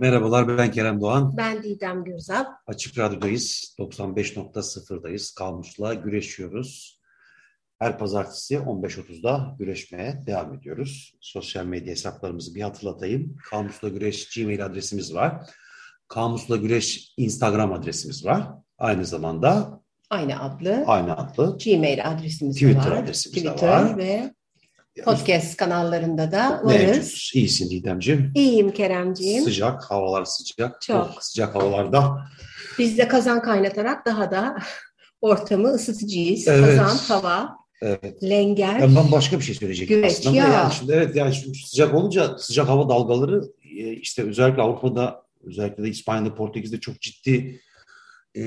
Merhabalar ben Kerem Doğan. Ben Didem Gürzap. Açık Radyo'dayız. 95.0'dayız. Kalmış'la güreşiyoruz. Her pazartesi 15.30'da güreşmeye devam ediyoruz. Sosyal medya hesaplarımızı bir hatırlatayım. Kamusla Güreş Gmail adresimiz var. Kamusla Güreş Instagram adresimiz var. Aynı zamanda aynı adlı aynı adlı Gmail adresimiz Twitter var. adresimiz Twitter var. ve podcast kanallarında da varız. Mevcut. İyisin Didemciğim. İyiyim Keremciğim. Sıcak, havalar sıcak. Çok. Oh, sıcak havalarda. Biz de kazan kaynatarak daha da ortamı ısıtıcıyız. Evet. Kazan, tava, Evet. lenger. Yani ben başka bir şey söyleyecektim Güveç, aslında. ya. Yani şimdi, evet yani şimdi sıcak olunca sıcak hava dalgaları e, işte özellikle Avrupa'da özellikle de İspanya'da Portekiz'de çok ciddi e,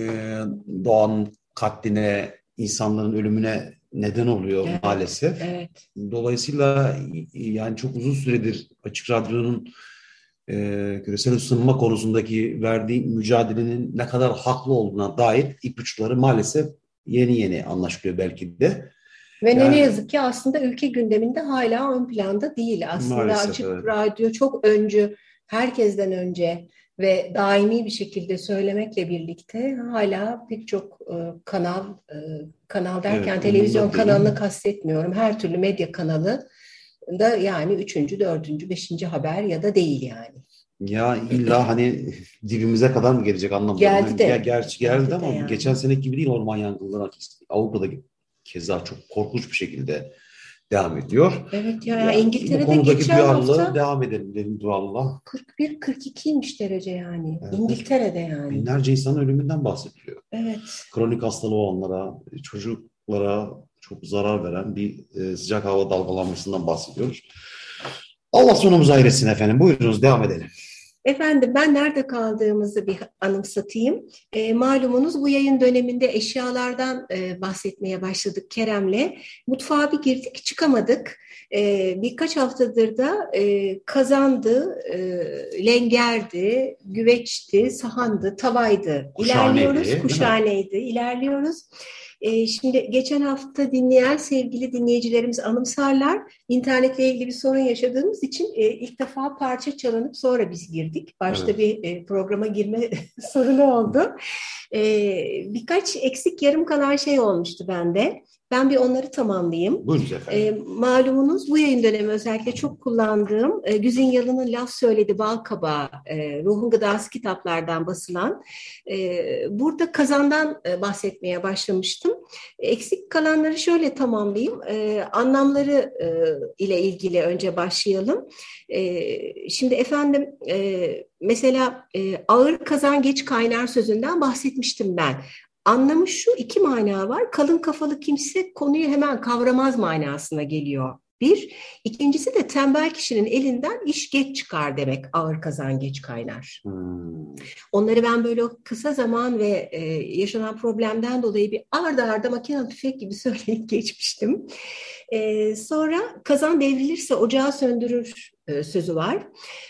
doğanın katline, insanların ölümüne neden oluyor Evet, maalesef. Evet. Dolayısıyla yani çok uzun süredir Açık Radyo'nun e, küresel ısınma konusundaki verdiği mücadelenin ne kadar haklı olduğuna dair ipuçları maalesef yeni yeni anlaşılıyor belki de. Ve ne Yani- ne yazık ki aslında ülke gündeminde hala ön planda değil. Aslında Maalesef, Açık evet. Radyo çok öncü, herkesten önce ve daimi bir şekilde söylemekle birlikte hala pek çok e, kanal, e, kanal derken Evet, televizyon kanalını kastetmiyorum. Her türlü medya kanalı da yani üçüncü, dördüncü, beşinci haber ya da değil yani. Ya illa hani dibimize kadar mı gelecek anlamıyorum. Geldi Yani de. ger- gerçi geldi, Geldi de ama yani. geçen seneki gibi değil orman yangınları Avrupa'da keza çok korkunç bir şekilde devam ediyor. Evet ya, Ya, bu İngiltere'de konudaki geçen hafta devam edelim dedim duallah. 41-42'ymiş derece yani. Evet. İngiltere'de yani. Binlerce insanın ölümünden bahsediliyor. Evet. Kronik hastalığı olanlara, çocuklara çok zarar veren bir e, sıcak hava dalgalanmasından bahsediyoruz. Allah sonumuzu hayretsin efendim. Buyurunuz devam edelim. Efendim ben nerede kaldığımızı bir anımsatayım. E, malumunuz bu yayın döneminde eşyalardan e, bahsetmeye başladık Kerem'le. Mutfağa bir girdik çıkamadık. E, birkaç haftadır da e, kazandı, e, lengerdi, güveçti, sahandı, tavaydı. Kuşhaneydi, İlerliyoruz, mi? kuşhaneydi, ilerliyoruz. E, şimdi geçen hafta dinleyen sevgili dinleyicilerimiz anımsarlar. İnternetle ilgili bir sorun yaşadığımız için e, ilk defa parça çalınıp sonra biz girdik. Başta Evet. bir e, programa girme sorunu oldu. E, birkaç eksik yarım kalan şey olmuştu bende. Ben bir onları tamamlayayım. Buyurunuz efendim. E, malumunuz bu yayın dönemi özellikle çok kullandığım e, Güzin Yalın'ın Laf Söyledi Bal Kabağı, e, Ruhun Gıdası kitaplardan basılan. E, burada kazandan e, bahsetmeye başlamıştım. Eksik kalanları şöyle tamamlayayım. E, anlamları e, ile ilgili önce başlayalım. E, şimdi efendim e, mesela e, ağır kazan geç kaynar sözünden bahsetmiştim ben. Anlamı şu iki mana var. Kalın kafalı kimse konuyu hemen kavramaz manasına geliyor. Bir. İkincisi de tembel kişinin elinden iş geç çıkar demek. Ağır kazan geç kaynar. Hmm. Onları ben böyle kısa zaman ve e, yaşanan problemden dolayı bir arda arda makine tüfek gibi söyleyip geçmiştim. E, sonra kazan devrilirse ocağı söndürür sözü var.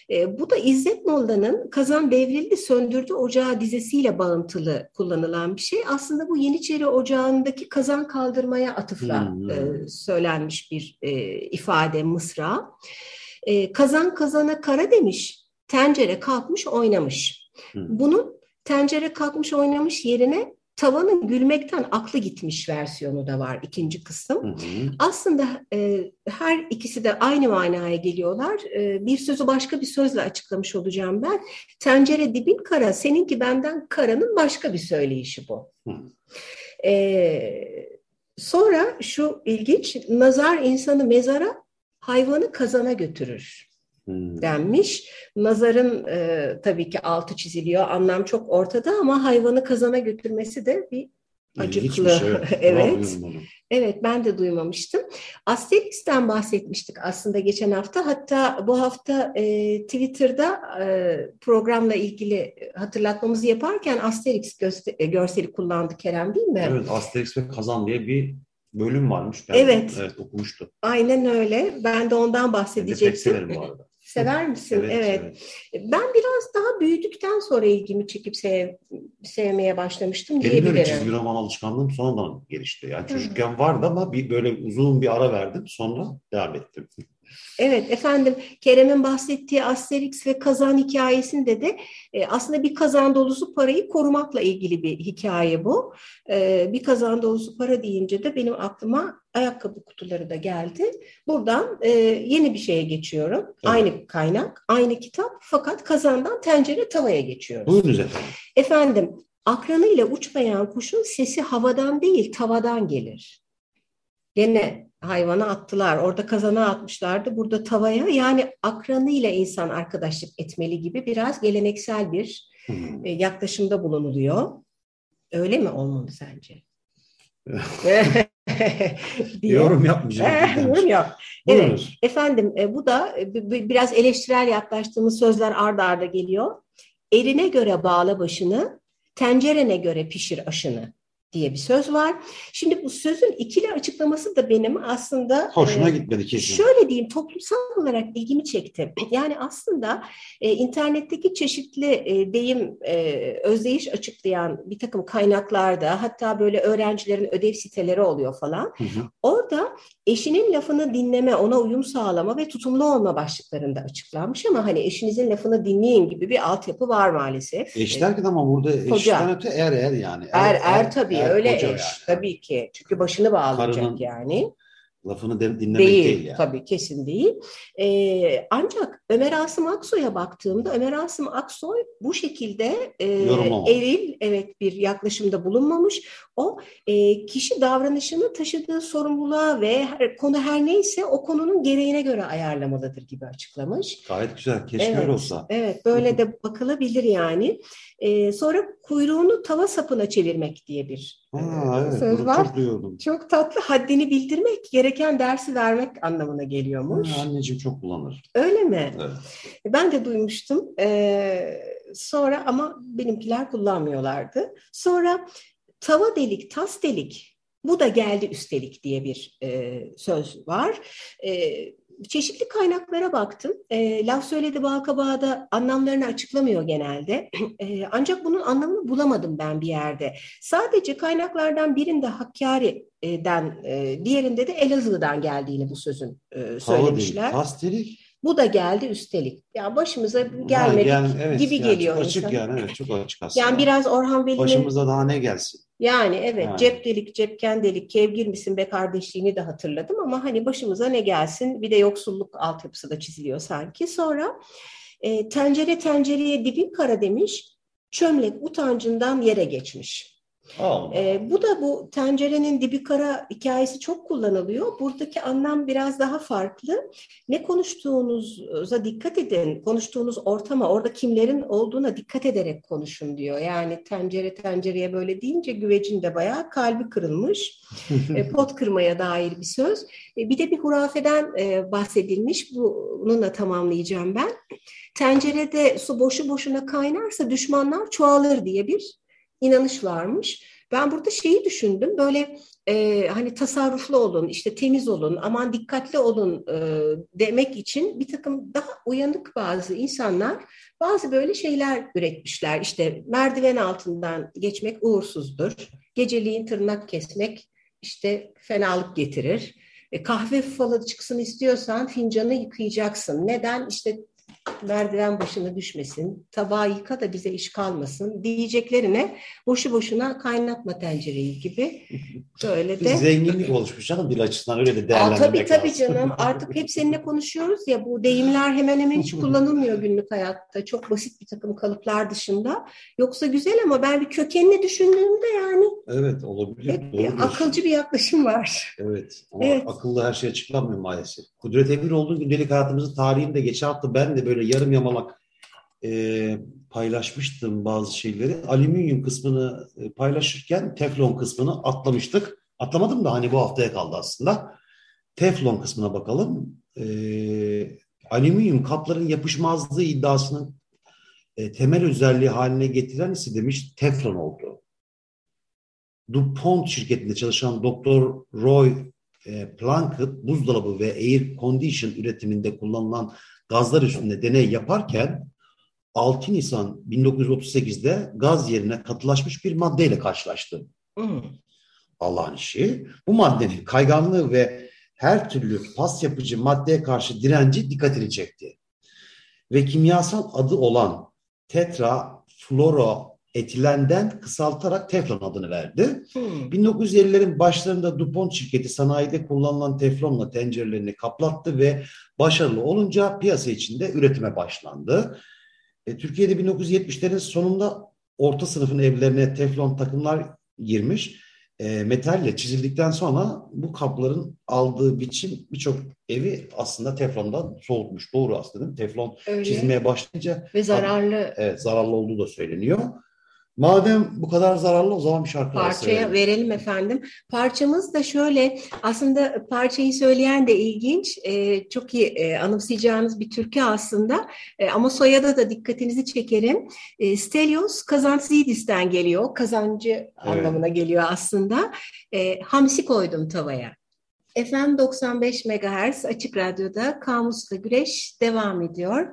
E, bu da İzzet Molla'nın kazan devrildi söndürdü ocağı dizesiyle bağıntılı kullanılan bir şey. Aslında bu Yeniçeri Ocağı'ndaki kazan kaldırmaya atıfla Hmm. e, söylenmiş bir e, ifade mısra. E, kazan kazana kara demiş, tencere kalkmış oynamış. Hmm. Bunun tencere kalkmış oynamış yerine tavanın gülmekten aklı gitmiş versiyonu da var ikinci kısım. Hı hı. Aslında e, her ikisi de aynı manaya geliyorlar. E, bir sözü başka bir sözle açıklamış olacağım ben. Tencere dibin kara, seninki benden karanın başka bir söyleyişi bu. Hı. E, sonra şu ilginç, nazar insanı mezara, hayvanı kazana götürür. Denmiş. Nazarın e, tabii ki altı çiziliyor. Anlam çok ortada ama hayvanı kazana götürmesi de bir acıklı. Şey, evet. evet ben de duymamıştım. Asterix'ten bahsetmiştik aslında geçen hafta. Hatta bu hafta e, Twitter'da e, programla ilgili hatırlatmamızı yaparken Asterix e, görseli kullandı Kerem değil mi? Evet Asterix ve Kazan diye bir bölüm varmış. Ben evet. Evet okumuştum. Aynen öyle. Ben de ondan bahsedecektim. Ben de pek severim bu arada. Sever misin? Evet, evet. evet. Ben biraz daha büyüdükten sonra ilgimi çekip sev, sevmeye başlamıştım Benim diyebilirim. Benim çizgi roman alışkanlığım sonradan gelişti. Yani çocukken vardı ama bir böyle uzun bir ara verdim. Sonra devam ettim. Evet efendim Kerem'in bahsettiği Asterix ve kazan hikayesinde de e, aslında bir kazan dolusu parayı korumakla ilgili bir hikaye bu. E, bir kazan dolusu para deyince de benim aklıma ayakkabı kutuları da geldi. Buradan e, yeni bir şeye geçiyorum. Evet. Aynı kaynak, aynı kitap fakat kazandan tencere tavaya geçiyoruz. Buyurunuz efendim. Efendim akranıyla uçmayan kuşun sesi havadan değil tavadan gelir. Gene hayvana attılar. Orada kazana atmışlardı. Burada tavaya yani akranıyla insan arkadaşlık etmeli gibi biraz geleneksel bir hmm. yaklaşımda bulunuluyor. Öyle mi olmalı sence? yorum yapmayacağım. yorum yap. Evet, efendim e, bu da e, biraz eleştirel yaklaştığımız sözler ardarda arda geliyor. Eline göre bağla başını, tencerene göre pişir aşını diye bir söz var. Şimdi bu sözün ikili açıklaması da benim aslında hoşuna e, gitmedi kesin. Şöyle diyeyim toplumsal olarak ilgimi çekti. Yani aslında e, internetteki çeşitli e, deyim e, özdeyiş açıklayan bir takım kaynaklarda hatta böyle öğrencilerin ödev siteleri oluyor falan. Hı hı. Orada eşinin lafını dinleme, ona uyum sağlama ve tutumlu olma başlıklarında açıklanmış ama hani eşinizin lafını dinleyin gibi bir altyapı var maalesef. Eş derken ama burada eşten öte er er yani. Er er, er tabii er, öyle eş yani. tabii ki. Çünkü başını bağlayacak Karının, yani lafını dinlemek değil, değil yani. Tabii kesin değil. Ee, ancak Ömer Asım Aksoy'a baktığımda Ömer Asım Aksoy bu şekilde e, eril evet bir yaklaşımda bulunmamış. O e, kişi davranışını taşıdığı sorumluluğa ve her, konu her neyse o konunun gereğine göre ayarlamalıdır gibi açıklamış. Gayet güzel. Keşke evet, öyle olsa. Evet böyle de bakılabilir yani. E, sonra kuyruğunu tava sapına çevirmek diye bir ha, e, evet, söz var. Çok, duyuyordum. çok tatlı. Haddini bildirmek, gereken dersi vermek anlamına geliyormuş. Ha, anneciğim çok kullanır. Öyle mi? Evet. Ben de duymuştum. Ee, sonra ama benimkiler kullanmıyorlardı. Sonra tava delik, tas delik bu da geldi üstelik diye bir e, söz var. E, çeşitli kaynaklara baktım. E, laf söyledi Balkabağ'da anlamlarını açıklamıyor genelde. E, ancak bunun anlamını bulamadım ben bir yerde. Sadece kaynaklardan birinde Hakkari'den, e, diğerinde de Elazığ'dan geldiğini bu sözün e, söylemişler. Pastelik. Bu da geldi üstelik. Ya başımıza gelmedi yani, evet, gibi yani geliyor. Çok açık yani evet çok açık aslında. Yani biraz Orhan Veli'nin... Başımıza daha ne gelsin? Yani evet yani. cep delik cepken delik kevgir misin be kardeşliğini de hatırladım ama hani başımıza ne gelsin bir de yoksulluk altyapısı da çiziliyor sanki. Sonra e, tencere tencereye dibin kara demiş çömlek utancından yere geçmiş. E, bu da bu tencerenin dibi kara hikayesi çok kullanılıyor. Buradaki anlam biraz daha farklı. Ne konuştuğunuza dikkat edin. Konuştuğunuz ortama, orada kimlerin olduğuna dikkat ederek konuşun diyor. Yani tencere tencereye böyle deyince güvecin de bayağı kalbi kırılmış. e, pot kırmaya dair bir söz. E, bir de bir hurafeden e, bahsedilmiş. Bununla tamamlayacağım ben. Tencerede su boşu boşuna kaynarsa düşmanlar çoğalır diye bir inanış varmış. Ben burada şeyi düşündüm böyle e, hani tasarruflu olun, işte temiz olun, aman dikkatli olun e, demek için bir takım daha uyanık bazı insanlar bazı böyle şeyler üretmişler. İşte merdiven altından geçmek uğursuzdur, geceliğin tırnak kesmek işte fenalık getirir. E, kahve falı çıksın istiyorsan fincanı yıkayacaksın. Neden? İşte merdiven başına düşmesin, tabağı yıka da bize iş kalmasın diyeceklerine boşu boşuna kaynatma tencereyi gibi böyle Bir de. zenginlik oluşmuş canım dil açısından öyle de Aa, değerlendirmek tabii tabii lazım. canım artık hep seninle konuşuyoruz ya bu deyimler hemen hemen hiç kullanılmıyor günlük hayatta. Çok basit bir takım kalıplar dışında. Yoksa güzel ama ben bir kökenini düşündüğümde yani Evet olabilir. hep bir akılcı bir yaklaşım var. Evet ama Evet. akıllı her şey açıklanmıyor maalesef. Kudret Emiroğlu'nun gündelik hayatımızın tarihinde geçen hafta ben de böyle yarım yamalak e, paylaşmıştım bazı şeyleri. Alüminyum kısmını e, paylaşırken teflon kısmını atlamıştık. Atlamadım da hani bu haftaya kaldı aslında. Teflon kısmına bakalım. E, alüminyum kapların yapışmazlığı iddiasının e, temel özelliği haline getiren ise demiş teflon oldu. DuPont şirketinde çalışan Dr. Roy e, Plunkett buzdolabı ve air condition üretiminde kullanılan gazlar üstünde deney yaparken 6 Nisan 1938'de gaz yerine katılaşmış bir maddeyle karşılaştı. Hmm. Allah'ın işi. Bu maddenin kayganlığı ve her türlü pas yapıcı maddeye karşı direnci dikkatini çekti. Ve kimyasal adı olan tetrafluoroetilenden kısaltarak teflon adını verdi. Hmm. 1950'lerin başlarında DuPont şirketi sanayide kullanılan teflonla tencerelerini kaplattı ve başarılı olunca piyasa içinde üretime başlandı. E, Türkiye'de 1970'lerin sonunda orta sınıfın evlerine teflon takımlar girmiş. E, metalle çizildikten sonra bu kapların aldığı biçim birçok evi aslında teflondan soğutmuş. Doğru aslında değil mi? Teflon Öyle. çizmeye başlayınca Ve zararlı evet, zararlı olduğu da söyleniyor. Madem bu kadar zararlı o zaman bir şarkı parçaya verelim. verelim efendim. Parçamız da şöyle aslında parçayı söyleyen de ilginç. Ee, çok iyi e, anımsayacağınız bir türkü aslında. E, ama soyada da dikkatinizi çekerim. E, Stelios Kazantzidis'ten geliyor. Kazancı anlamına geliyor aslında. E, hamsi koydum tavaya. FM 95 MHz Açık Radyo'da Kamusla Güreş devam ediyor.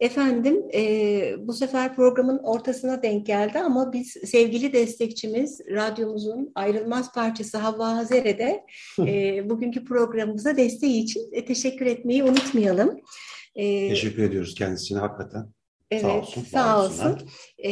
Efendim e, bu sefer programın ortasına denk geldi ama biz sevgili destekçimiz radyomuzun ayrılmaz parçası Havva Hazer'e de e, bugünkü programımıza desteği için e, teşekkür etmeyi unutmayalım. E, Teşekkür ediyoruz kendisine hakikaten. Evet, Sağ olsun, sağ olsun. Ee,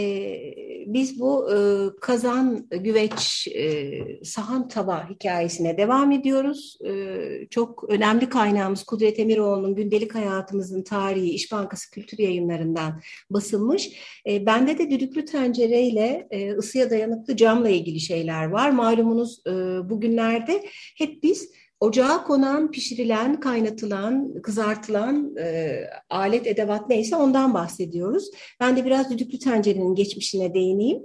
biz bu e, kazan, güveç, e, sahan tava hikayesine devam ediyoruz. E, çok önemli kaynağımız Kudret Emiroğlu'nun gündelik hayatımızın tarihi İş Bankası Kültür Yayınları'ndan basılmış. E, bende de düdüklü tencereyle e, ısıya dayanıklı camla ilgili şeyler var. Malumunuz e, bugünlerde hep biz Ocağa konan, pişirilen, kaynatılan, kızartılan e, alet, edevat neyse ondan bahsediyoruz. Ben de biraz düdüklü tencerenin geçmişine değineyim.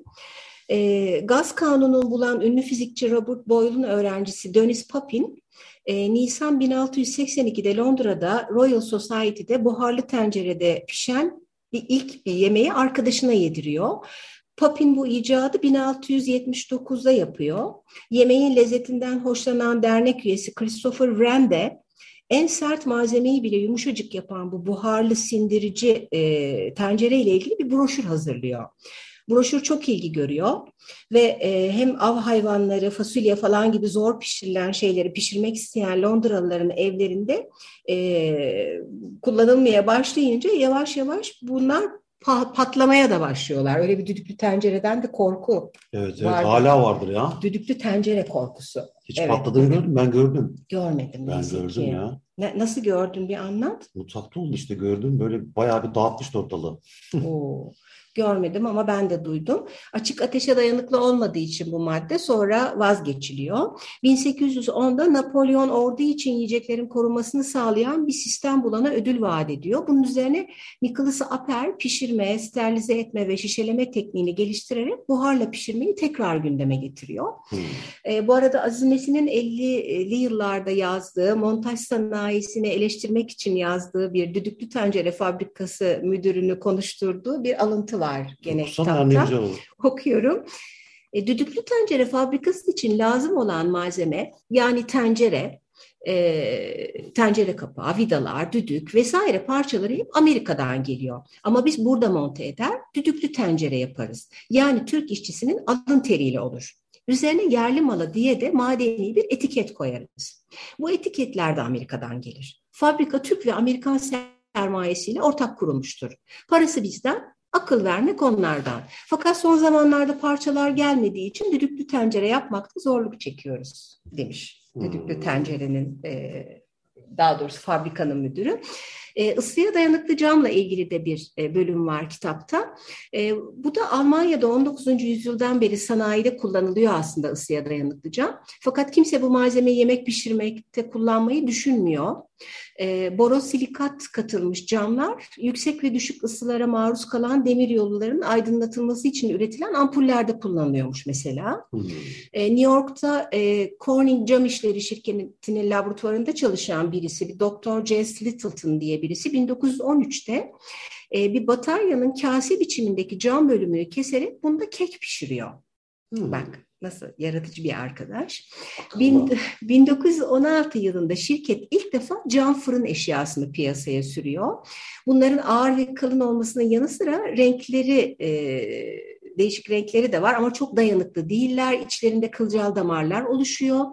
E, gaz kanununu bulan ünlü fizikçi Robert Boyle'un öğrencisi Dennis Papin, e, Nisan 1682'de Londra'da Royal Society'de buharlı tencerede pişen bir ilk bir yemeği arkadaşına yediriyor. Papin bu icadı 1679'da yapıyor. Yemeğin lezzetinden hoşlanan dernek üyesi Christopher Wren de en sert malzemeyi bile yumuşacık yapan bu buharlı sindirici e, tencere ile ilgili bir broşür hazırlıyor. Broşür çok ilgi görüyor ve e, hem av hayvanları, fasulye falan gibi zor pişirilen şeyleri pişirmek isteyen Londralıların evlerinde e, kullanılmaya başlayınca yavaş yavaş bunlar pa- patlamaya da başlıyorlar. Öyle bir düdüklü tencereden de korku. Evet, evet Vardır. hala vardır ya. Düdüklü tencere korkusu. Hiç Evet. patladığını gördüm ben gördüm. Görmedim. Ben gördüm ki. ya. Ne- nasıl gördün bir anlat. Mutfakta oldu işte gördüm böyle bayağı bir dağıtmıştı ortalığı. Oo, görmedim ama ben de duydum. Açık ateşe dayanıklı olmadığı için bu madde sonra vazgeçiliyor. 1810'da Napolyon ordu için yiyeceklerin korunmasını sağlayan bir sistem bulana ödül vaat ediyor. Bunun üzerine Nicholas Appel pişirme, sterilize etme ve şişeleme tekniğini geliştirerek buharla pişirmeyi tekrar gündeme getiriyor. Hmm. E, bu arada Aziz Nesin'in 50'li yıllarda yazdığı, montaj sanayisini eleştirmek için yazdığı bir düdüklü tencere fabrikası müdürünü konuşturduğu bir alıntı var gene Okusana ne kitapta. Okuyorum. E, düdüklü tencere fabrikası için lazım olan malzeme yani tencere, e, tencere kapağı, vidalar, düdük vesaire parçaları hep Amerika'dan geliyor. Ama biz burada monte eder, düdüklü tencere yaparız. Yani Türk işçisinin alın teriyle olur. Üzerine yerli malı diye de madeni bir etiket koyarız. Bu etiketler de Amerika'dan gelir. Fabrika Türk ve Amerikan sermayesiyle ortak kurulmuştur. Parası bizden, akıl vermek onlardan. Fakat son zamanlarda parçalar gelmediği için düdüklü tencere yapmakta zorluk çekiyoruz demiş. Düdüklü hmm. tencerenin e, daha doğrusu fabrikanın müdürü. E, ısıya dayanıklı camla ilgili de bir e, bölüm var kitapta. E, bu da Almanya'da 19. yüzyıldan beri sanayide kullanılıyor aslında ısıya dayanıklı cam. Fakat kimse bu malzemeyi yemek pişirmekte kullanmayı düşünmüyor. E, borosilikat katılmış camlar yüksek ve düşük ısılara maruz kalan demir yolluların aydınlatılması için üretilen ampullerde kullanılıyormuş mesela. Hmm. E, New York'ta e, Corning Cam İşleri Şirketi'nin laboratuvarında çalışan birisi, bir Dr. J. Littleton diye birisi 1913'te e, bir bataryanın kase biçimindeki cam bölümünü keserek bunda kek pişiriyor. Hmm. Bak nasıl yaratıcı bir arkadaş. Bin, 1916 yılında şirket ilk defa cam fırın eşyasını piyasaya sürüyor. Bunların ağır ve kalın olmasının yanı sıra renkleri e, değişik renkleri de var ama çok dayanıklı değiller. İçlerinde kılcal damarlar oluşuyor.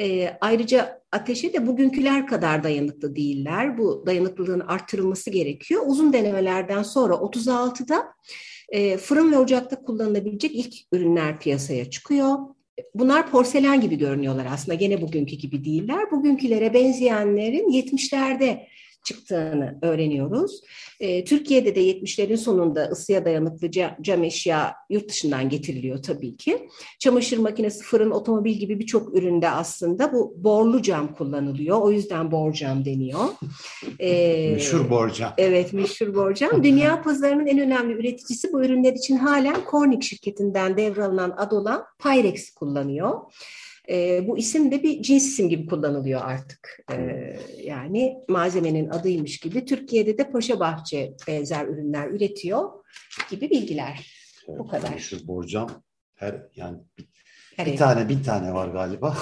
E, ayrıca ateşe de bugünküler kadar dayanıklı değiller. Bu dayanıklılığın arttırılması gerekiyor. Uzun denemelerden sonra 36'da e, fırın ve ocakta kullanılabilecek ilk ürünler piyasaya çıkıyor. Bunlar porselen gibi görünüyorlar aslında. Gene bugünkü gibi değiller. Bugünkülere benzeyenlerin 70'lerde çıktığını öğreniyoruz. E, Türkiye'de de 70'lerin sonunda ısıya dayanıklı cam eşya yurt dışından getiriliyor tabii ki. Çamaşır makinesi, fırın, otomobil gibi birçok üründe aslında bu borlu cam kullanılıyor. O yüzden borcam deniyor. E, meşhur borcam. Evet, meşhur borcam. Dünya pazarının en önemli üreticisi bu ürünler için halen Corning şirketinden devralınan ad olan Pyrex kullanıyor. E, bu isim de bir cins isim gibi kullanılıyor artık. E, yani malzemenin adıymış gibi. Türkiye'de de Paşa Bahçe benzer ürünler üretiyor gibi bilgiler. Evet, bu kadar. Şu borcam her yani her bir ev. tane bir tane var galiba.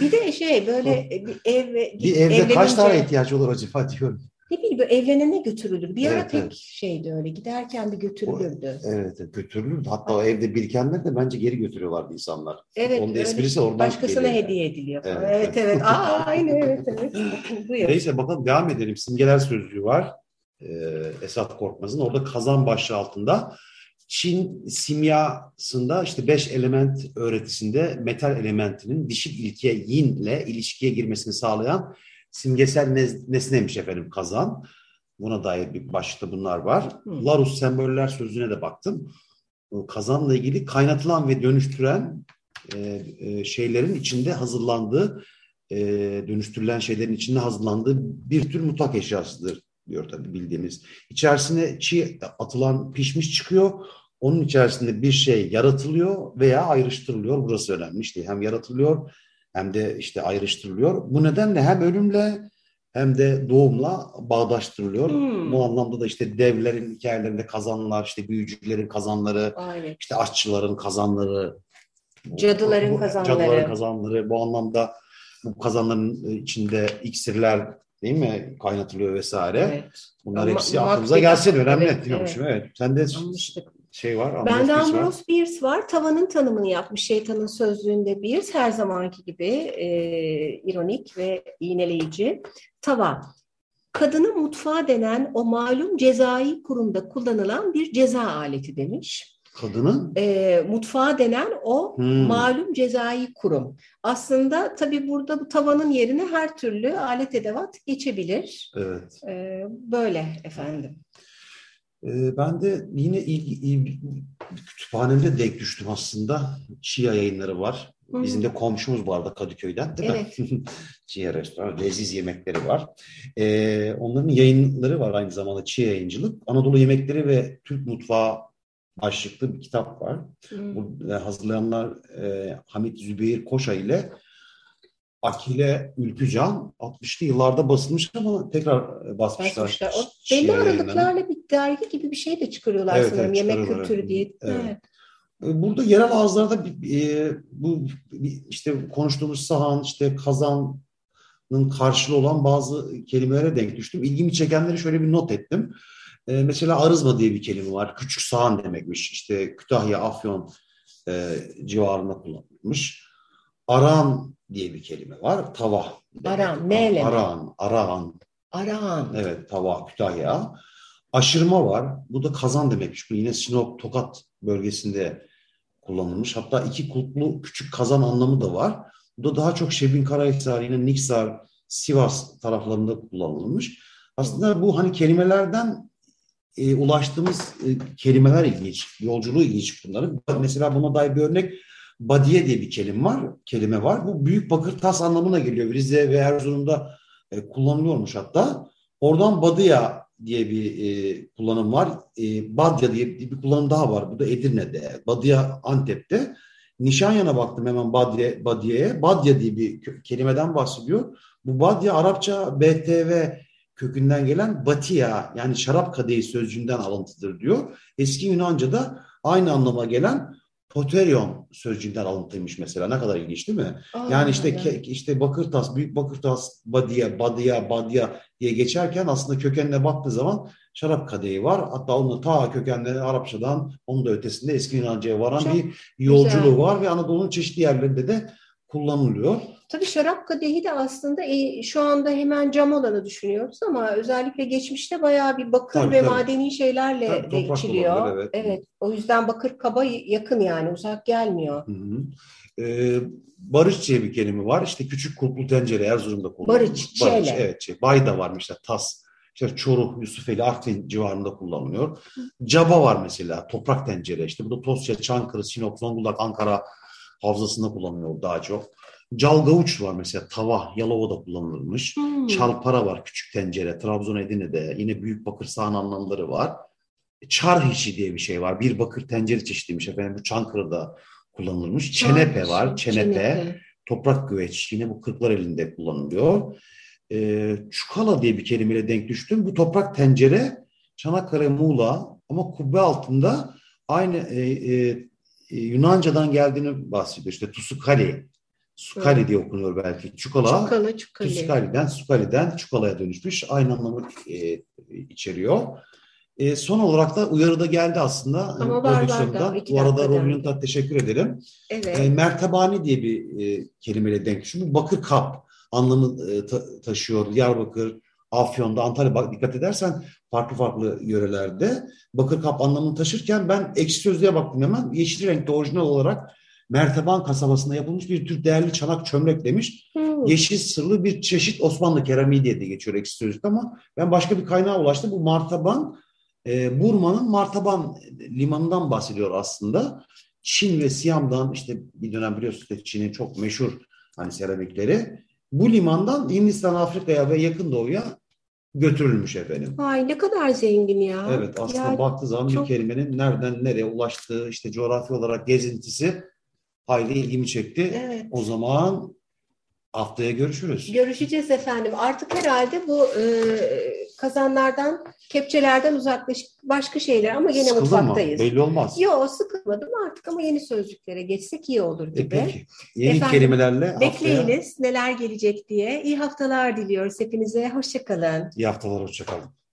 bir de şey böyle bir ev bir evde kaç tane ihtiyaç olur acaba diyorum. Ne bileyim böyle evlenene götürülür. Bir evet, ara pek evet. şeydi öyle giderken bir götürülürdü. O, evet götürülürdü. Hatta o evde birikenler de bence geri götürüyorlardı insanlar. Evet. Onun esprisi oradan Başkasına geliyor. hediye ediliyor. Evet evet. evet. evet. Aa, aynı evet evet. Neyse bakalım devam edelim. Simgeler sözlüğü var. Ee, Esat Korkmaz'ın. Orada kazan başlığı altında Çin simyasında işte beş element öğretisinde metal elementinin dişil ilke yin ile ilişkiye girmesini sağlayan simgesel nesneymiş efendim kazan. Buna dair bir başlıkta bunlar var. Hmm. Larus semboller sözlüğüne de baktım. Kazanla ilgili kaynatılan ve dönüştüren e, e, şeylerin içinde hazırlandığı, e, dönüştürülen şeylerin içinde hazırlandığı bir tür mutfak eşyasıdır diyor tabii bildiğimiz. İçerisine çiğ atılan pişmiş çıkıyor. Onun içerisinde bir şey yaratılıyor veya ayrıştırılıyor. Burası önemli işte hem yaratılıyor hem de işte ayrıştırılıyor. Bu nedenle hem ölümle hem de doğumla bağdaştırılıyor. Hmm. Bu anlamda da işte devlerin hikayelerinde kazanlar, işte büyücülerin kazanları, Aynen. işte aşçıların kazanları, cadıların bu, kazanları. Cadıların kazanları. Bu anlamda bu kazanların içinde iksirler değil mi kaynatılıyor vesaire. Evet. Bunlar hepsi aklımıza gelsin önemli evet, diyormuşum. Evet. evet. Sen de Anlaştık şey var. Ambrose Bende Ambrose var. Bierce var. Tavanın tanımını yapmış şeytanın sözlüğünde Bierce. Her zamanki gibi e, ironik ve iğneleyici. Tava. Kadını mutfağa denen o malum cezai kurumda kullanılan bir ceza aleti demiş. Kadının? E, mutfağa denen o hmm. malum cezai kurum. Aslında tabii burada bu tavanın yerine her türlü alet edevat geçebilir. Evet. E, böyle efendim. Ee, ben de yine ilgi, ilgi, kütüphanemde denk düştüm aslında. Çiğ yayınları var. Bizim de komşumuz bu arada Kadıköy'den değil evet. mi? Çiğ restoran, leziz yemekleri var. Ee, onların yayınları var aynı zamanda Çiğ yayıncılık. Anadolu yemekleri ve Türk mutfağı başlıklı bir kitap var. Hmm. Bu, e, hazırlayanlar e, Hamit Zübeyir Koşa ile Akile Ülkücan 60'lı yıllarda basılmış ama tekrar e, basmışlar. basmışlar. O belli aralıklarla bir dergi gibi bir şey de çıkarıyorlar evet, sanırım. Evet, Yemek kültürü diye. Evet. evet. Burada yerel ağızlarda e, bu işte konuştuğumuz sahan, işte kazanın karşılığı olan bazı kelimelere denk düştüm. İlgimi çekenleri şöyle bir not ettim. E, mesela arızma diye bir kelime var. Küçük sahan demekmiş. İşte Kütahya, Afyon e, civarında kullanılmış. Aran diye bir kelime var. Tava. Aran, neyle? Aran, aran, Arağan. Evet, tava, Kütahya. Aşırma var. Bu da kazan demekmiş. Bu yine Sinop, Tokat bölgesinde kullanılmış. Hatta iki kulplu küçük kazan anlamı da var. Bu da daha çok Şebin Karahisar, yine Niksar, Sivas taraflarında kullanılmış. Aslında bu hani kelimelerden e, ulaştığımız e, kelimeler ilginç, yolculuğu ilginç bunların. Mesela buna dair bir örnek badiye diye bir kelime var. Kelime var. Bu büyük bakır tas anlamına geliyor. Rize ve Erzurum'da e, kullanılıyormuş hatta. Oradan badıya diye bir e, kullanım var. E, Badya diye bir kullanım daha var. Bu da Edirne'de. Badıya Antep'te. Nişanyan'a baktım hemen Badye, Badiye'ye. Badya diye bir kelimeden bahsediyor. Bu Badya Arapça BTV kökünden gelen Batia yani şarap kadehi sözcüğünden alıntıdır diyor. Eski Yunanca'da aynı anlama gelen Poterion sözcüğünden alıntıymış mesela. Ne kadar ilginç değil mi? Aa, yani işte evet. işte bakır tas, büyük bakır tas, badia, badia, badia diye geçerken aslında kökenine baktığı zaman şarap kadehi var. Hatta onun ta kökenleri Arapçadan, onun da ötesinde eski Yunanca'ya varan Çok bir yolculuğu güzel. var ve Anadolu'nun çeşitli yerlerinde de kullanılıyor. Tabii şarap kadehi de aslında e, şu anda hemen cam olanı düşünüyoruz ama özellikle geçmişte bayağı bir bakır tabii, ve tabii. madeni şeylerle tabii, de içiliyor. evet. evet. O yüzden bakır kaba yakın yani uzak gelmiyor. Hı hı. Ee, barış diye bir kelime var. İşte küçük kulplu tencere Erzurum'da kullanılıyor. Barış, barış evet. Şey. Bay da var işte tas. İşte Çoruh, Yusufeli, Artvin civarında kullanılıyor. Caba var mesela, toprak tencere. İşte bu da Tosya, Çankırı, Sinop, Zonguldak, Ankara havzasında kullanılıyor daha çok. Calgavuç var mesela tava, Yalova'da kullanılmış. Hmm. Çalpara var küçük tencere, Trabzon Edirne'de. Yine büyük bakır sahan anlamları var. Çar hiçi diye bir şey var. Bir bakır tencere çeşidiymiş efendim. Bu Çankırı'da kullanılmış. Çenepe var. Çenepe. Çenepe. Toprak güveç. Yine bu kırklar elinde kullanılıyor. Ee, çukala diye bir kelimeyle denk düştüm. Bu toprak tencere Çanakkale, Muğla ama kubbe altında aynı e, e, Yunanca'dan geldiğini bahsediyor. İşte Tusukali Sukali diye okunuyor belki. Çukala, Çukala Çukali. Sukali'den, Sukali'den Çukala'ya dönüşmüş. Aynı anlamı e, içeriyor. E, son olarak da uyarıda geldi aslında. Ama var var da. Bu arada Robin'e teşekkür ederim. Evet. E, mertebani diye bir e, kelimeyle denk düşün. Bakır kap anlamı e, ta, taşıyor. Diyarbakır, Afyon'da, Antalya bak dikkat edersen farklı farklı yörelerde bakır kap anlamını taşırken ben ekşi sözlüğe baktım hemen. Yeşil renkte orijinal olarak Merteban kasabasında yapılmış bir tür değerli çanak çömlek demiş. Hmm. Yeşil sırlı bir çeşit Osmanlı keramiği diye de geçiyor sözlükte ama ben başka bir kaynağa ulaştım. Bu Martaban, e, Burma'nın Martaban limanından bahsediyor aslında. Çin ve Siyam'dan işte bir dönem biliyorsunuz Çin'in çok meşhur hani seramikleri. Bu limandan Hindistan, Afrika'ya ve Yakın Doğu'ya götürülmüş efendim. Ay ne kadar zengin ya. Evet aslında ya, baktığı zaman çok... bir kelimenin nereden nereye ulaştığı işte coğrafi olarak gezintisi hayli ilgimi çekti. Evet. O zaman haftaya görüşürüz. Görüşeceğiz efendim. Artık herhalde bu e, kazanlardan, kepçelerden uzaklaşıp başka şeyler ama yine Sıkıldın mutfaktayız. Mı? Belli olmaz. Yok sıkılmadım artık ama yeni sözlüklere geçsek iyi olur e, gibi. E peki. Yeni efendim, kelimelerle Bekleyiniz haftaya... neler gelecek diye. İyi haftalar diliyoruz hepinize. Hoşçakalın. İyi haftalar, hoşçakalın.